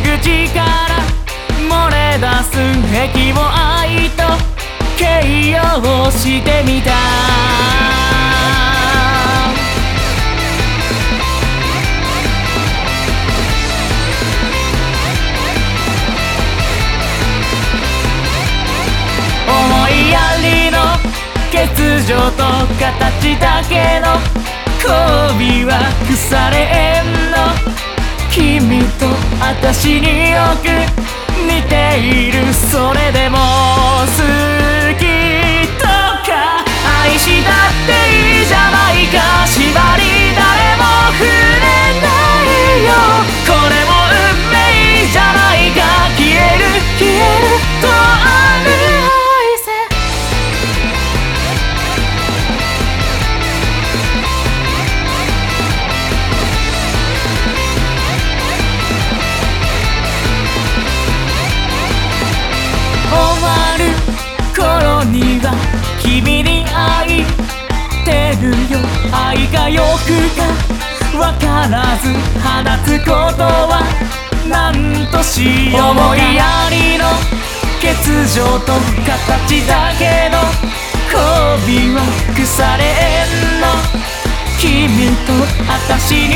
口から漏れ出す壁を愛と形容してみた。思いやりの欠如と形だけの交尾は腐れ縁の君と私によく似ている君に会いてるよ。愛がよくか。わからず放つことは何としよう思いやりの欠如と形だけの。交尾は腐れ縁の。君と私に